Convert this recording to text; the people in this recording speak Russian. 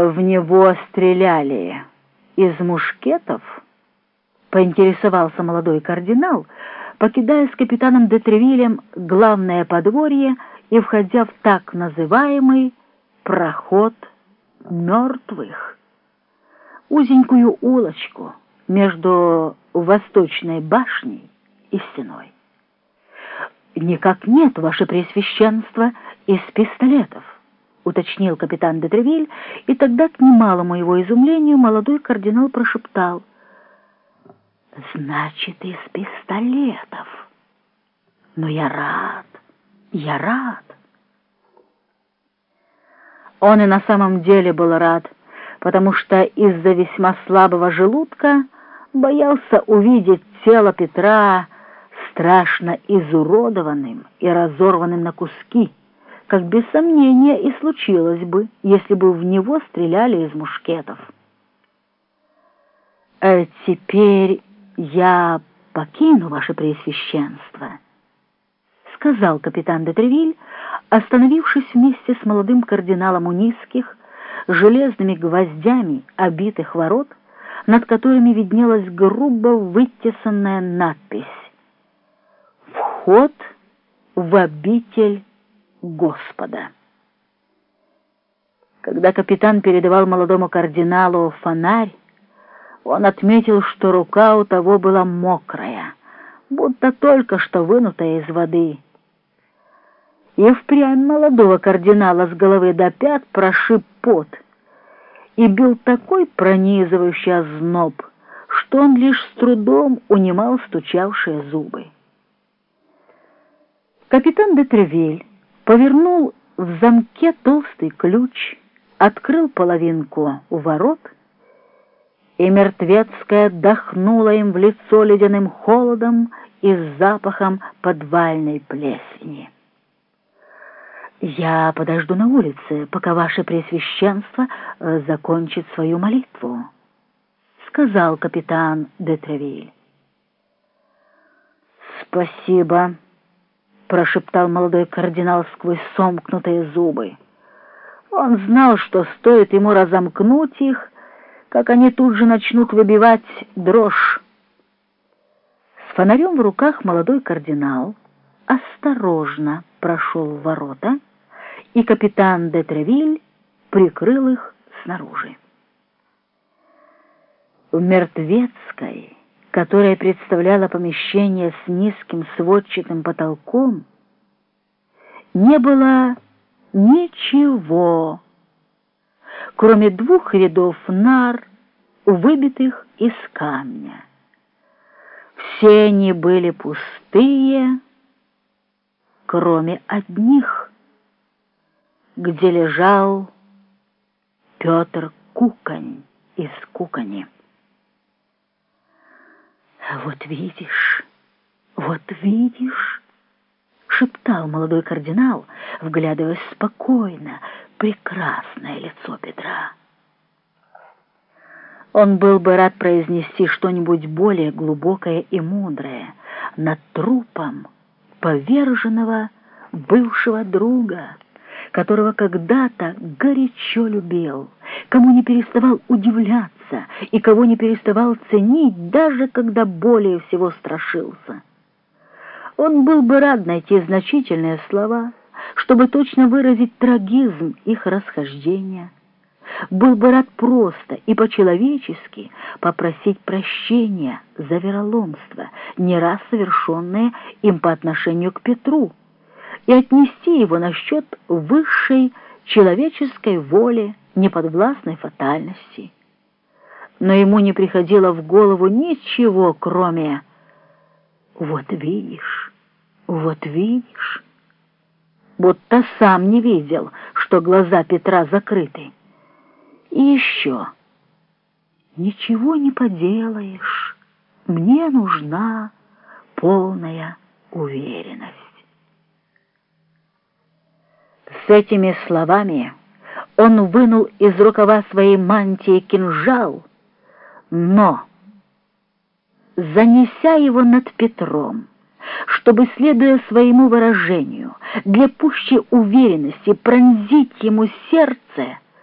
в него стреляли из мушкетов?» — поинтересовался молодой кардинал, покидая с капитаном Детревилем главное подворье и входя в так называемый «проход мертвых» узенькую улочку между восточной башней и стеной. «Никак нет, ваше Преосвященство, из пистолетов», — уточнил капитан Детревиль, и тогда, к немалому его изумлению, молодой кардинал прошептал. «Значит, из пистолетов. Но я рад, я рад». Он и на самом деле был рад, потому что из-за весьма слабого желудка боялся увидеть тело Петра страшно изуродованным и разорванным на куски, как без сомнения и случилось бы, если бы в него стреляли из мушкетов. «Э, «Теперь я покину ваше Преосвященство», — сказал капитан де Тревиль, остановившись вместе с молодым кардиналом у низких, железными гвоздями обитых ворот, над которыми виднелась грубо вытесанная надпись «Вход в обитель Господа». Когда капитан передавал молодому кардиналу фонарь, он отметил, что рука у того была мокрая, будто только что вынутая из воды. И впрямь молодого кардинала с головы до пят прошиб пот — и бил такой пронизывающий озноб, что он лишь с трудом унимал стучавшие зубы. Капитан де Тревель повернул в замке толстый ключ, открыл половинку у ворот, и мертвецкая дохнула им в лицо ледяным холодом и запахом подвальной плесени. «Я подожду на улице, пока ваше Преосвященство э, закончит свою молитву», — сказал капитан де Тревиль. «Спасибо», — прошептал молодой кардинал сквозь сомкнутые зубы. Он знал, что стоит ему разомкнуть их, как они тут же начнут выбивать дрожь. С фонарем в руках молодой кардинал осторожно прошел в ворота, и капитан де Тревиль прикрыл их снаружи. В Мертвецкой, которая представляла помещение с низким сводчатым потолком, не было ничего, кроме двух рядов нар, выбитых из камня. Все они были пустые, кроме одних — где лежал Петр Кукань из Кукани. «Вот видишь, вот видишь», — шептал молодой кардинал, вглядываясь спокойно, прекрасное лицо Петра. Он был бы рад произнести что-нибудь более глубокое и мудрое над трупом поверженного бывшего друга, которого когда-то горячо любил, кому не переставал удивляться и кого не переставал ценить, даже когда более всего страшился. Он был бы рад найти значительные слова, чтобы точно выразить трагизм их расхождения, был бы рад просто и по-человечески попросить прощения за вероломство, не раз совершенное им по отношению к Петру, и отнести его на счет высшей человеческой воли, неподвластной фатальности. Но ему не приходило в голову ничего, кроме «вот видишь, вот видишь», будто сам не видел, что глаза Петра закрыты. И еще «ничего не поделаешь, мне нужна полная уверенность». С этими словами он вынул из рукава своей мантии кинжал, но, занеся его над Петром, чтобы, следуя своему выражению, для пущей уверенности пронзить ему сердце,